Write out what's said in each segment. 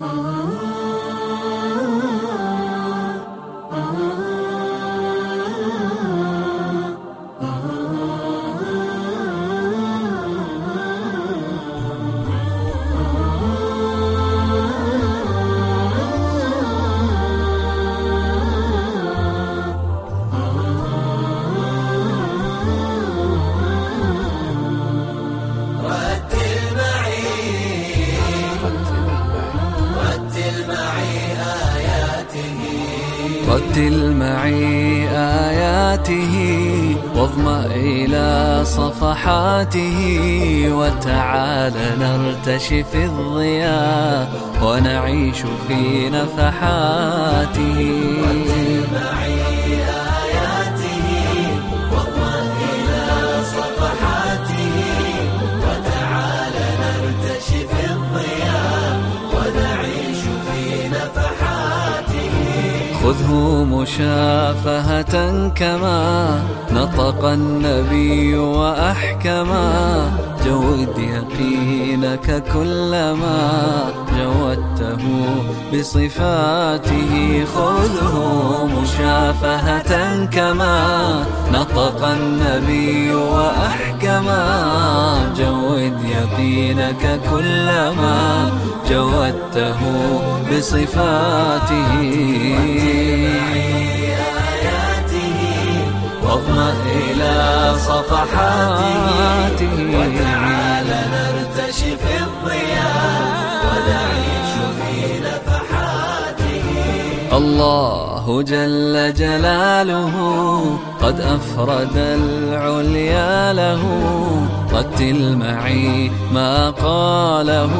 Oh. رتل معي آياته واضمأ إلى صفحاته وتعال نرتشي في الضياء ونعيش في نفحاته. خذه مشافهة كما نطق النبي وأحكما. جود يقينك كلما جودته بصفاته. خذه مشافهة كما نطق النبي وأحكما جود يقينك كلما جودته بصفاته. واضمأ إلى صفحاته. الله جل جلاله قد أفرد العليا له رتل معي ما قاله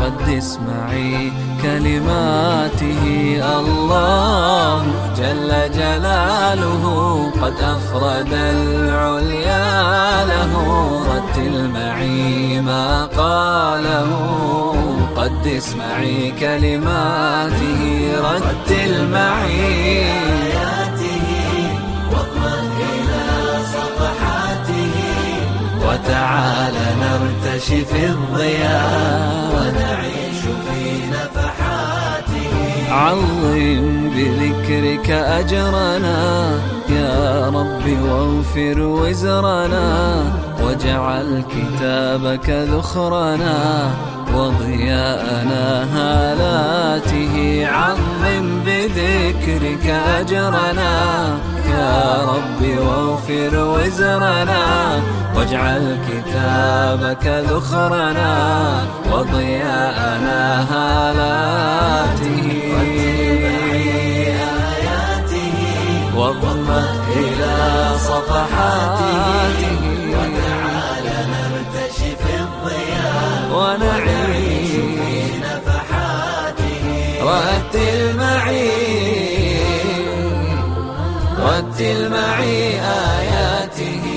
قدس معي كلماته. الله جل جلاله قد أفرد العليا له رتل معي ما قاله قدس معي كلماته رتل معي وتعال نرتشي في الضياء ونعيش في نفحاته عظم بذكرك أجرنا. يا رب واغفر وزرنا واجعل كتابك ذخرنا وضياءنا هالاته. عظم بذكرك أجرنا. يا رب واغفر وزرنا واجعل كتابك ذخرنا. وضياءنا هالاته. رتل معي رتل معي آياته.